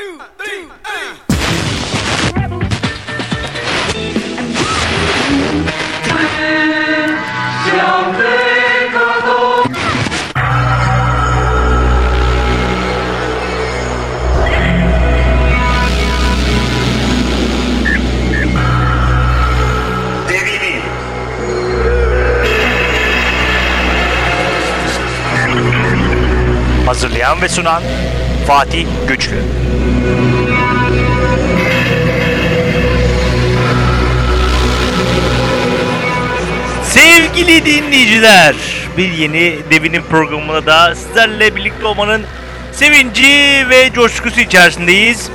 two, three, eight. Hazırlayan ve sunan Fatih Güçlü. Sevgili dinleyiciler, bir yeni Devin'in programına da sizlerle birlikte olmanın sevinci ve coşkusu içerisindeyiz.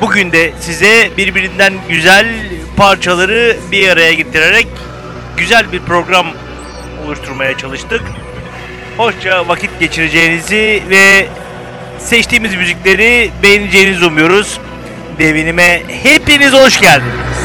Bugün de size birbirinden güzel parçaları bir araya getirerek güzel bir program oluşturmaya çalıştık. Hoşça vakit geçireceğinizi ve Seçtiğimiz müzikleri beğeneceğinizi umuyoruz. Devinime hepiniz hoş geldiniz.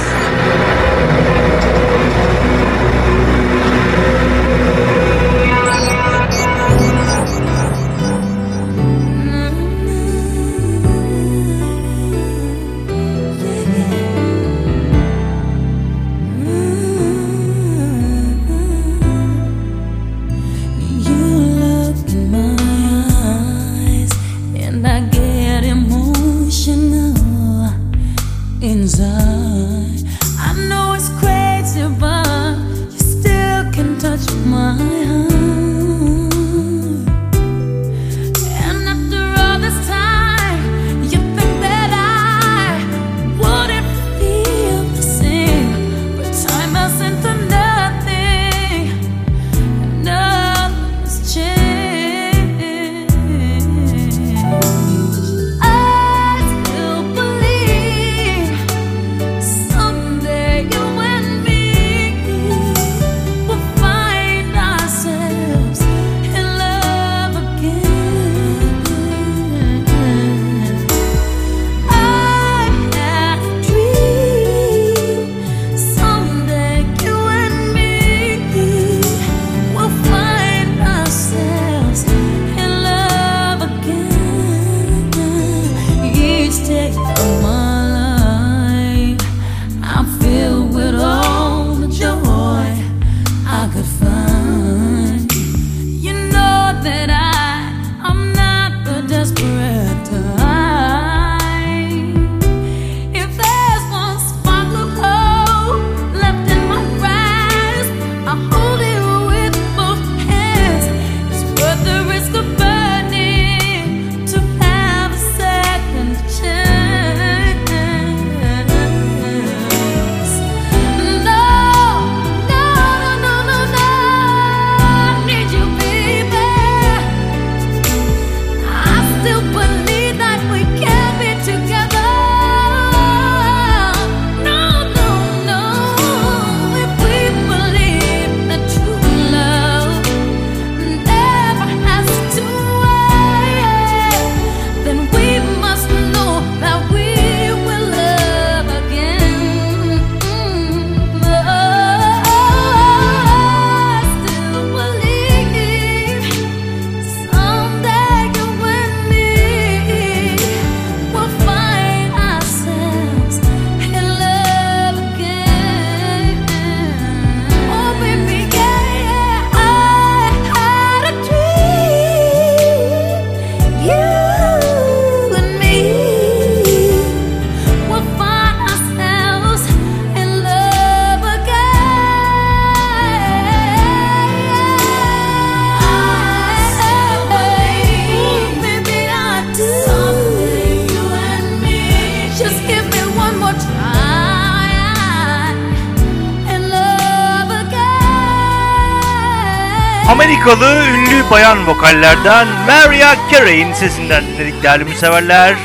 Amerikalı ünlü bayan vokallerden Maria Carey'in sesinden dinledik değerli müseverler.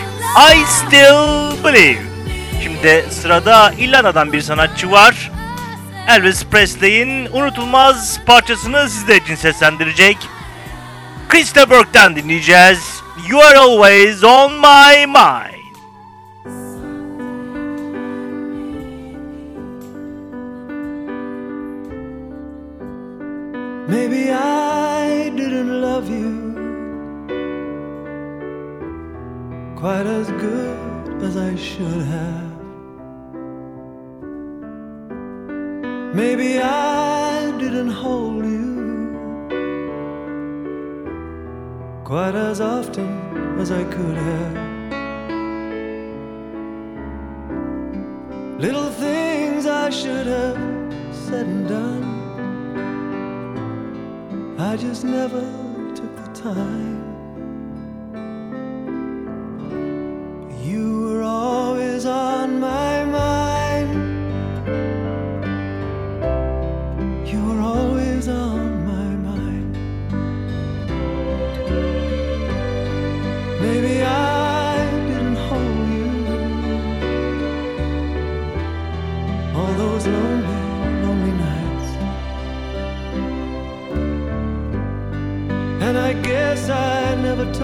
I Still Believe. Şimdi sırada İrlanda'dan bir sanatçı var. Elvis Presley'in unutulmaz parçasını sizler için seslendirecek. Christa Burke'den dinleyeceğiz. You are always on my mind.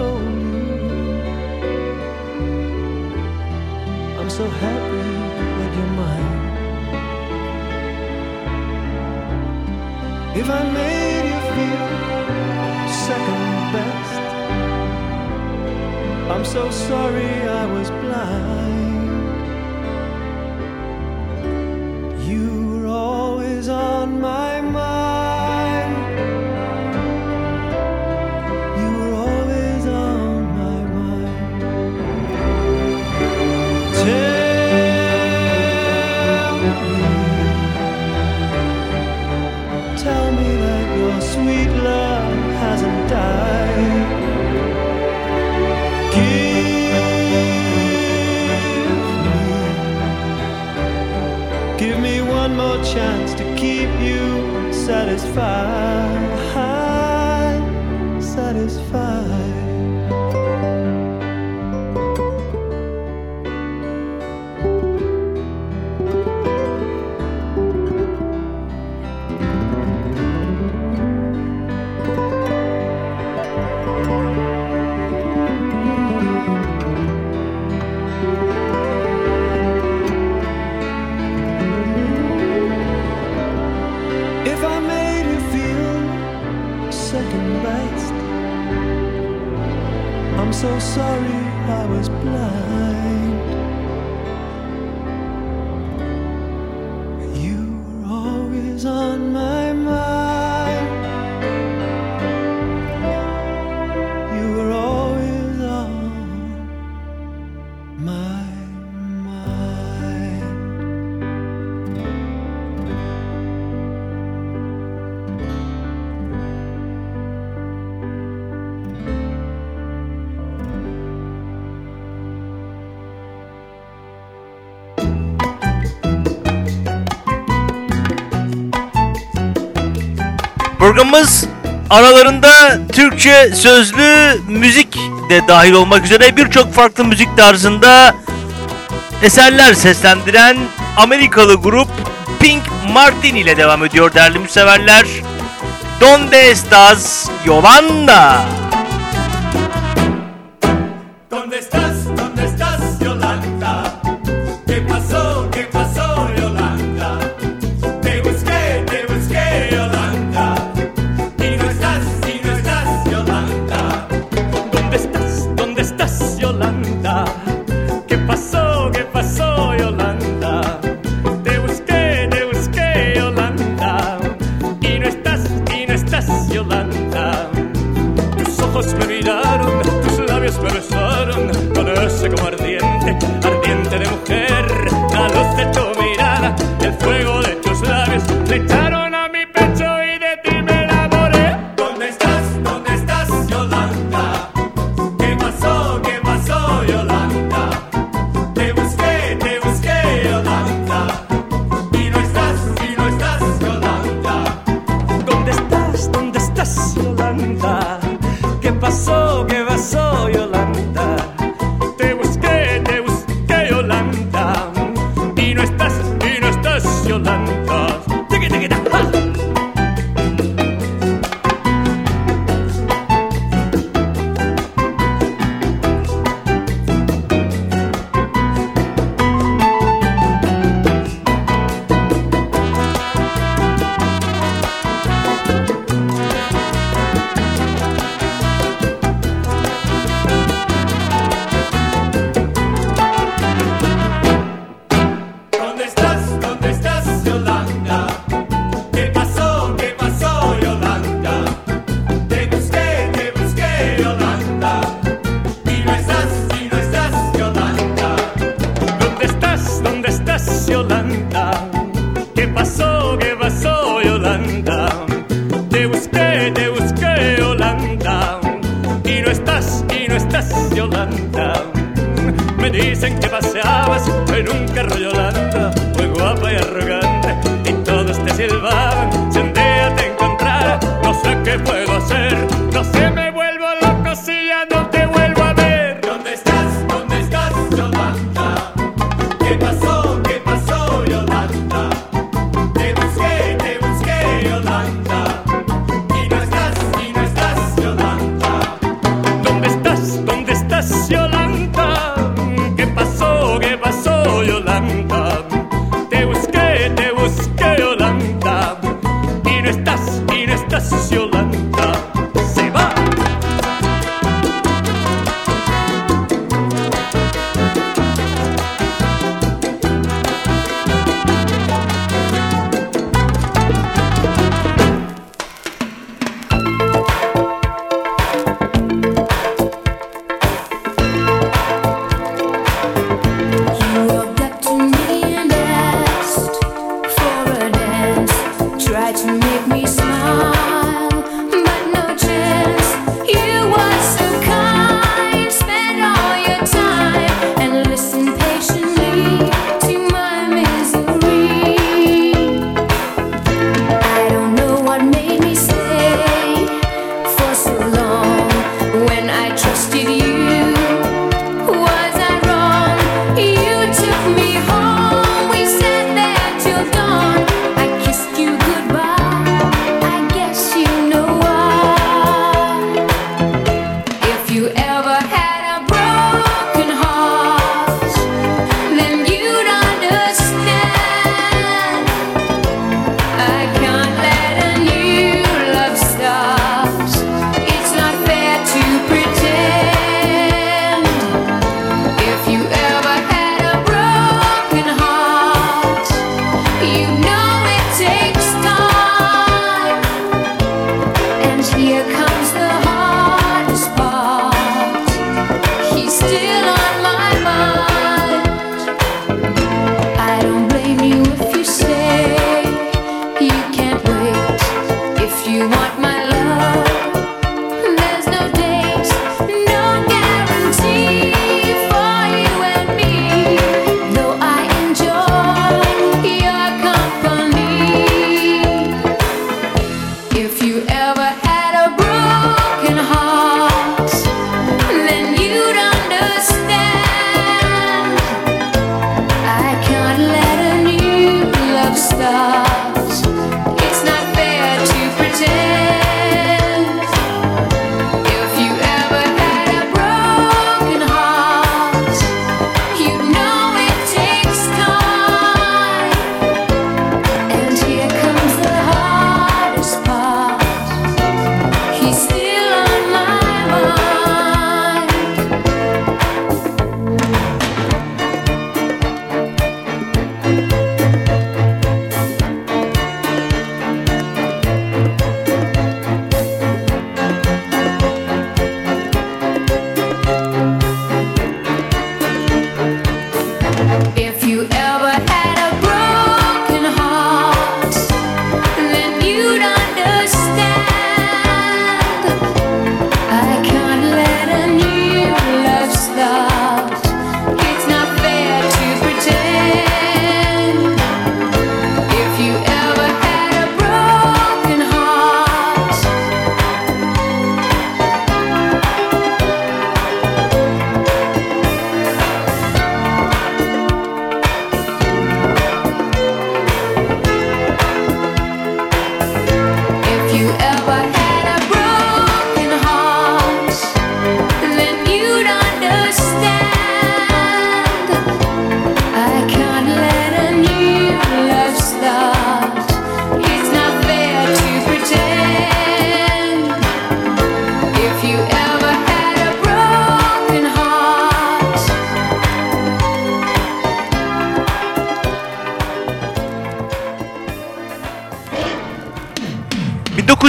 so. I'm so happy that you're mine. If I made you feel second best, I'm so sorry I was blind. satisfied. so sorry. Programımız aralarında Türkçe sözlü müzik de dahil olmak üzere birçok farklı müzik tarzında eserler seslendiren Amerikalı grup Pink Martin ile devam ediyor değerli müseverler. Donde estas Yolanda? Yolanda?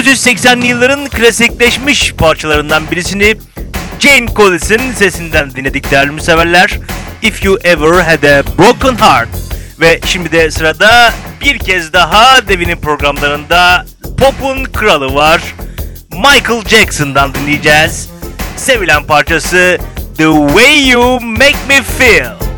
1980'li yılların klasikleşmiş parçalarından birisini Jane Collins'in sesinden dinledik değerli müseverler. If You Ever Had A Broken Heart. Ve şimdi de sırada bir kez daha Devin'in programlarında pop'un kralı var. Michael Jackson'dan dinleyeceğiz. Sevilen parçası The Way You Make Me Feel.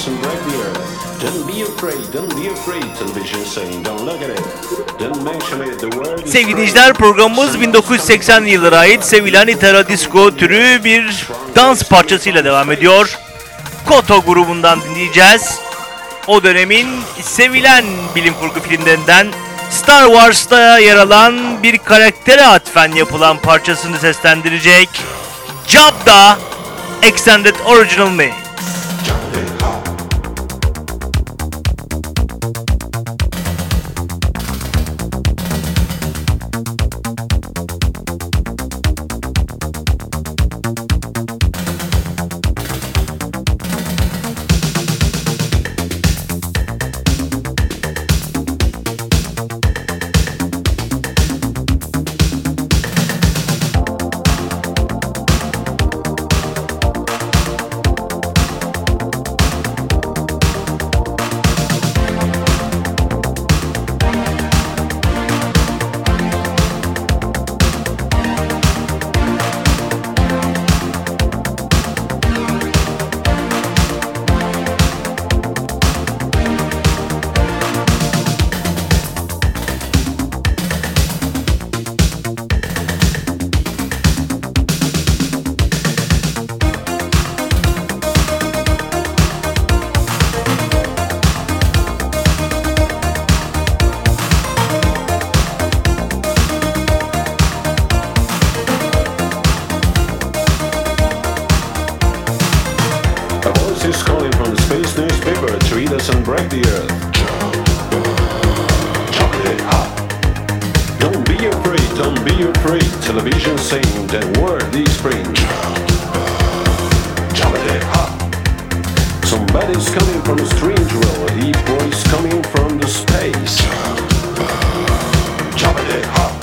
Us and break the earth. Don't be afraid, don't be afraid. Television saying, don't look at it. Don't mention it. The word is Sevgili dinleyiciler programımız 1980 yıllara ait sevilen İtalo Disco türü bir dans parçasıyla devam ediyor. Koto grubundan dinleyeceğiz. O dönemin sevilen bilim kurgu filmlerinden Star Wars'ta yer alan bir karaktere atfen yapılan parçasını seslendirecek. Jabba Extended Original Me. Be afraid. Television saying the word is hot. Somebody's coming from a strange world. A deep voice coming from the space. Chocolate hot. Voice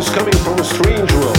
Somebody's coming from a strange world.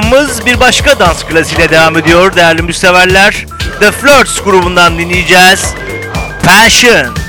programımız bir başka dans klasiğiyle devam ediyor değerli müsteverler. The Flirts grubundan dinleyeceğiz. Passion.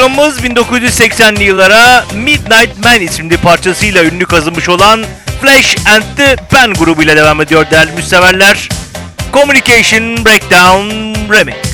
Programımız 1980'li yıllara Midnight Man isimli parçasıyla ünlü kazınmış olan Flash and the Pen grubuyla devam ediyor değerli müsteverler. Communication Breakdown Remix.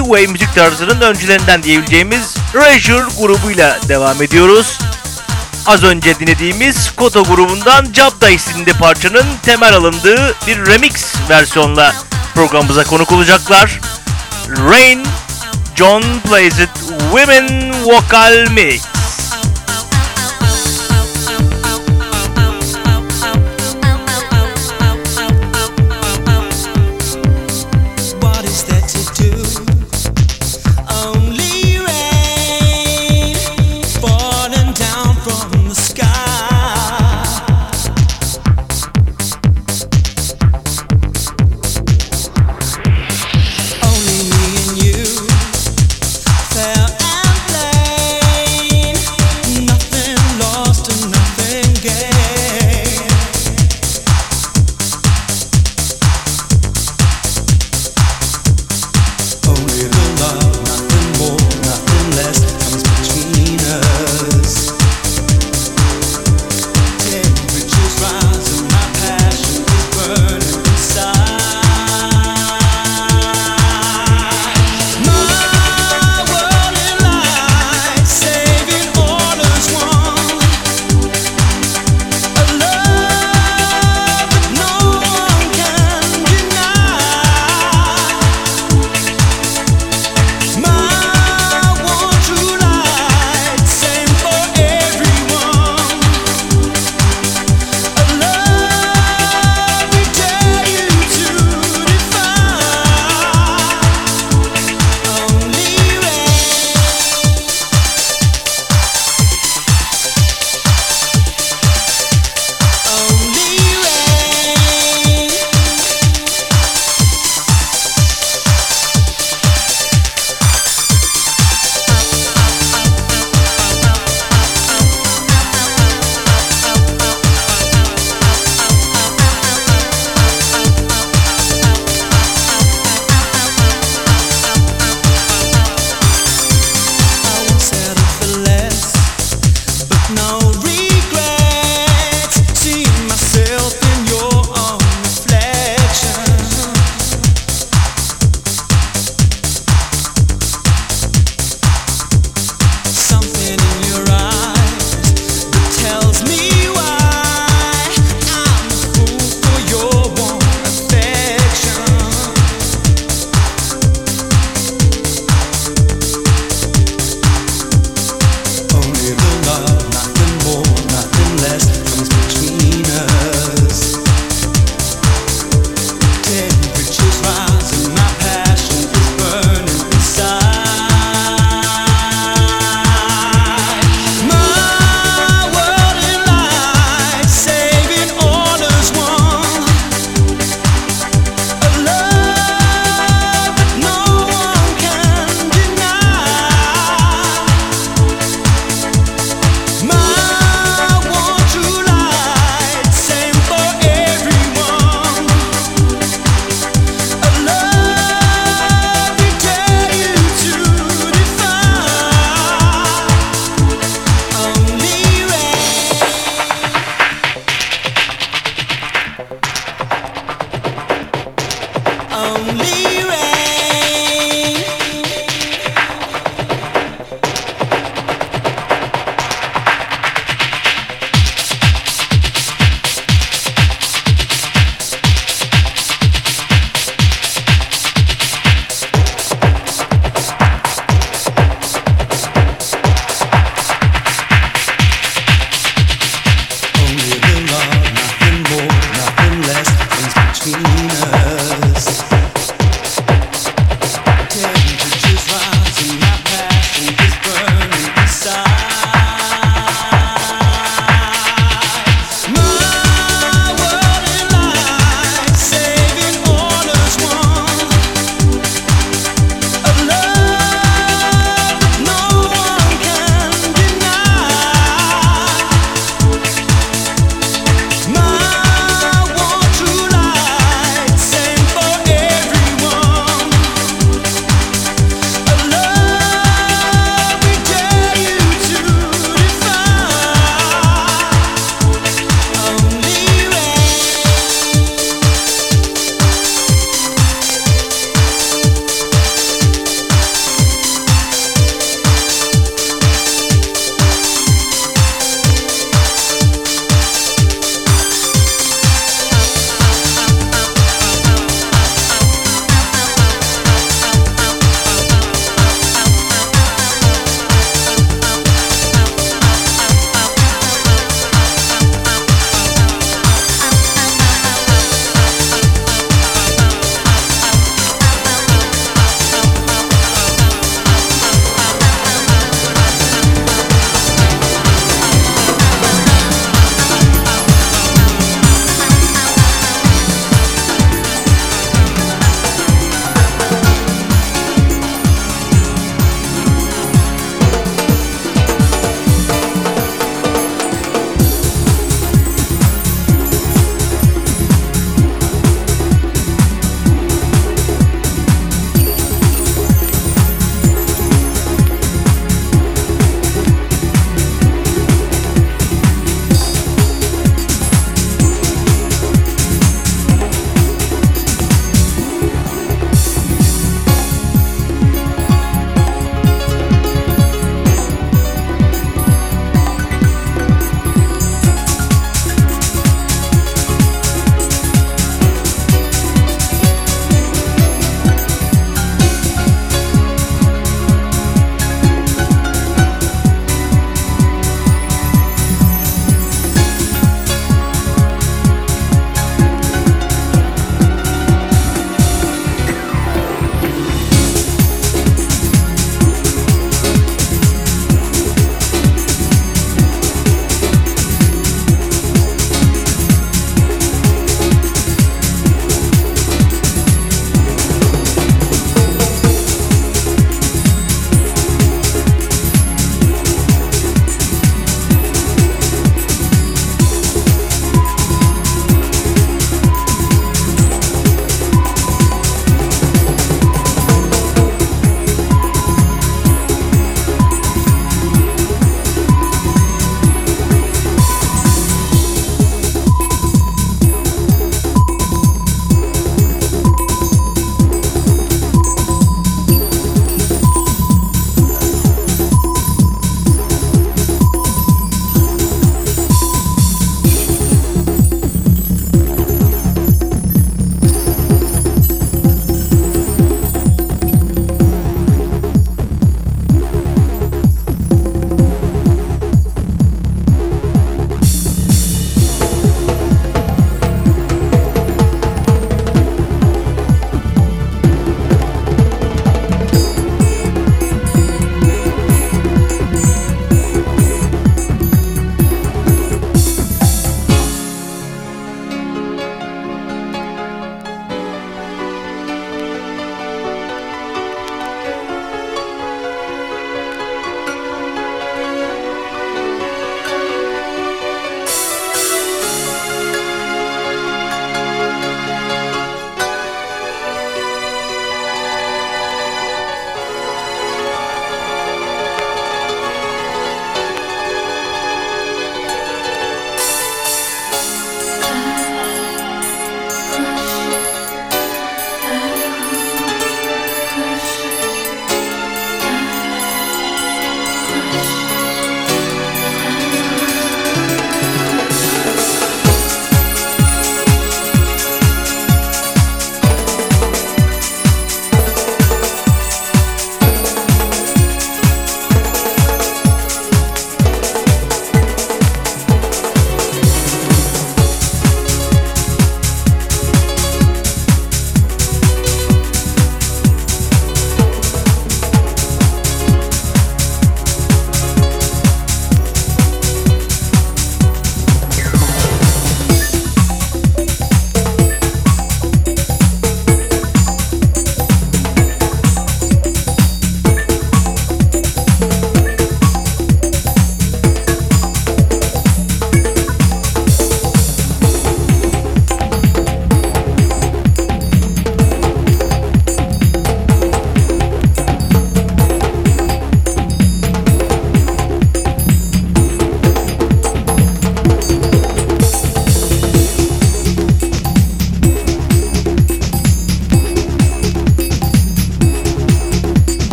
New Wave müzik tarzının öncülerinden diyebileceğimiz Treasure grubuyla devam ediyoruz. Az önce dinlediğimiz Koto grubundan Jabda isimli parçanın temel alındığı bir remix versiyonla programımıza konuk olacaklar. Rain, John Plays It Women Vocal Mix.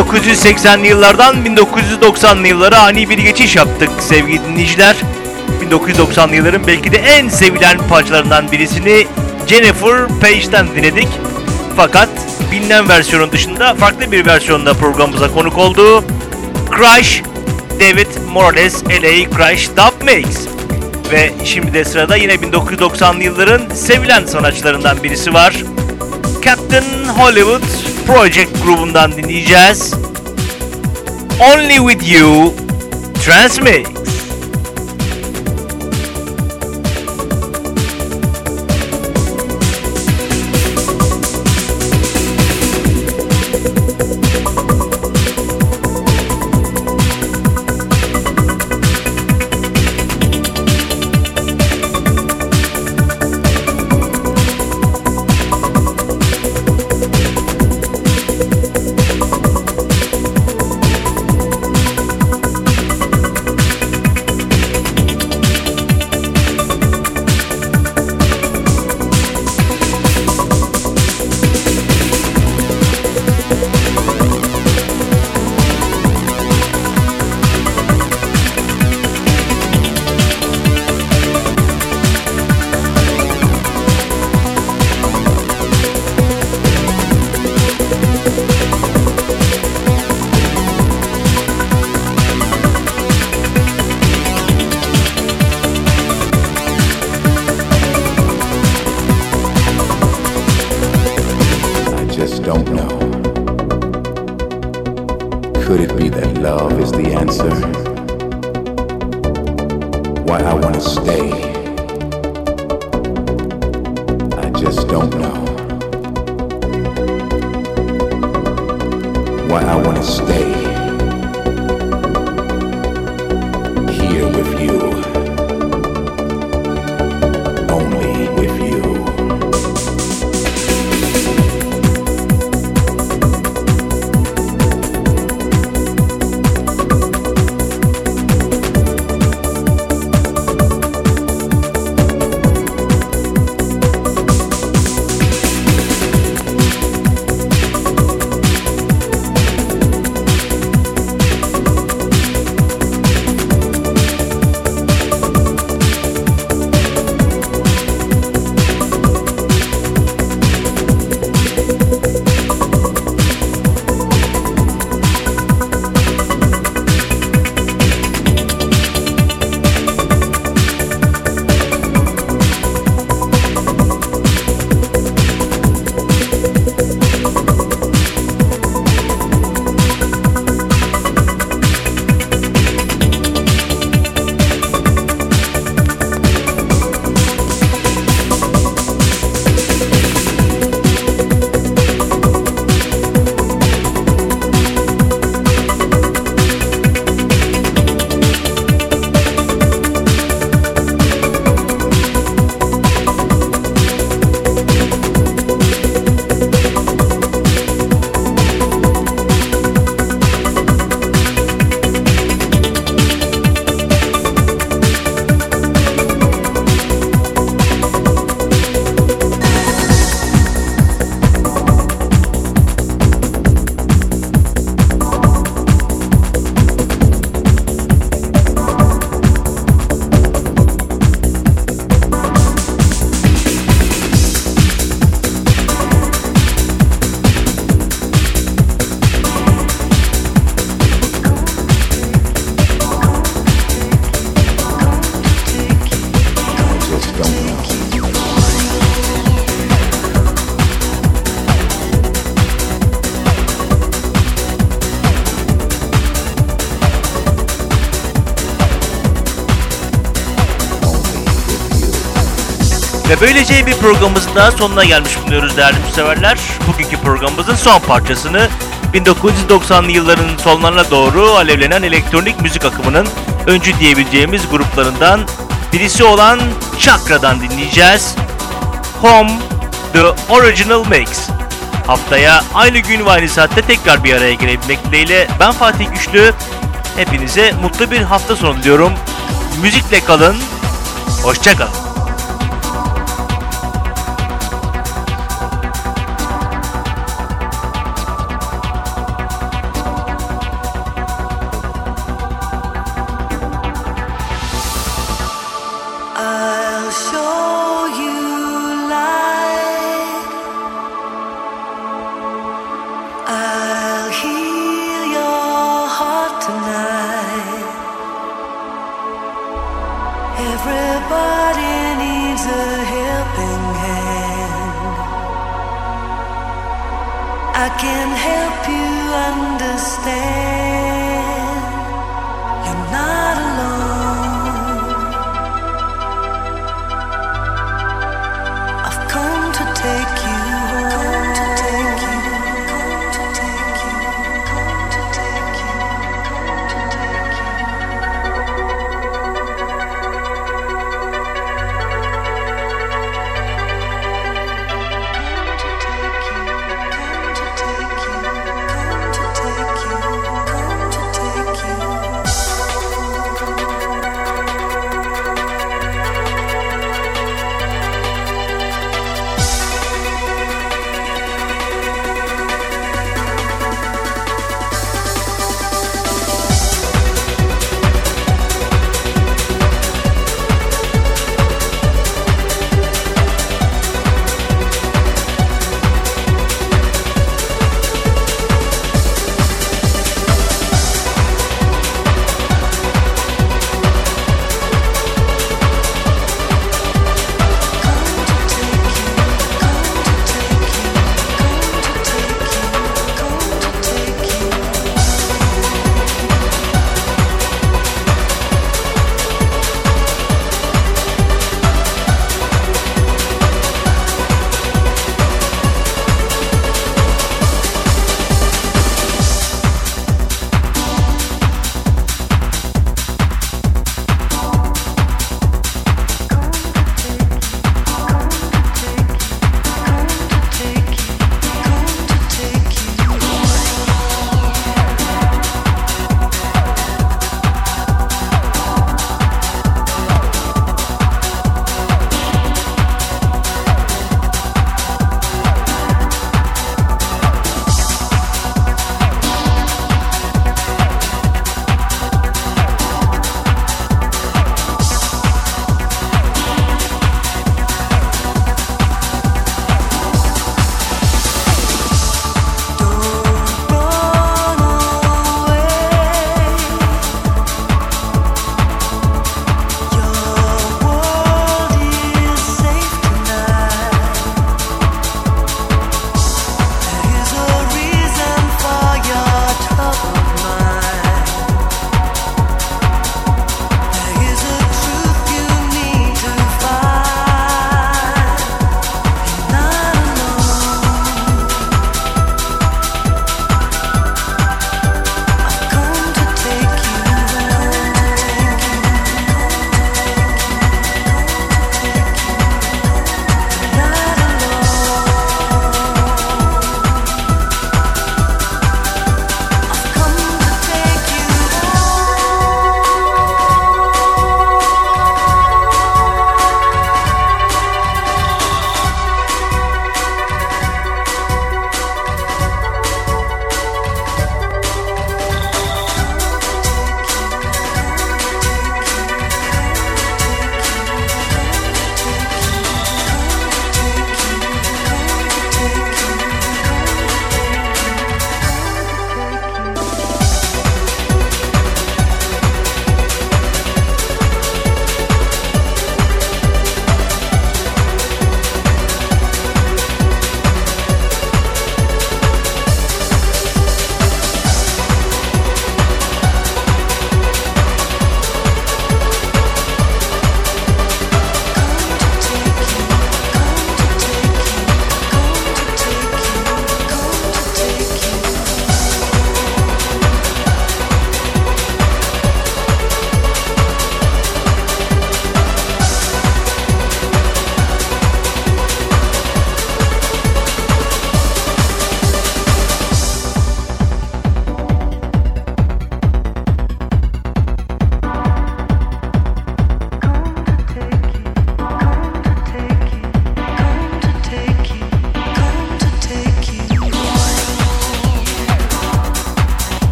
...1980'li yıllardan 1990'lı yıllara ani bir geçiş yaptık sevgili dinleyiciler. 1990'lı yılların belki de en sevilen parçalarından birisini Jennifer Page'den dinledik. Fakat bilinen versiyonun dışında farklı bir versiyonda programımıza konuk oldu. Crash, David Morales LA Crash Dub Makes. Ve şimdi de sırada yine 1990'lı yılların sevilen sanatçılarından birisi var. Captain Hollywood Project grubundan dinleyeceğiz. Only With You Transmix. Why I wanna stay here with you. Böylece bir programımızın daha sonuna gelmiş bulunuyoruz değerli müseverler. Bugünkü programımızın son parçasını 1990'lı yılların sonlarına doğru alevlenen elektronik müzik akımının öncü diyebileceğimiz gruplarından birisi olan Chakra'dan dinleyeceğiz. Home The Original Mix. Haftaya aynı gün ve aynı saatte tekrar bir araya gelebilmek dileğiyle ben Fatih Güçlü. Hepinize mutlu bir hafta sonu diliyorum. Müzikle kalın. Hoşçakalın.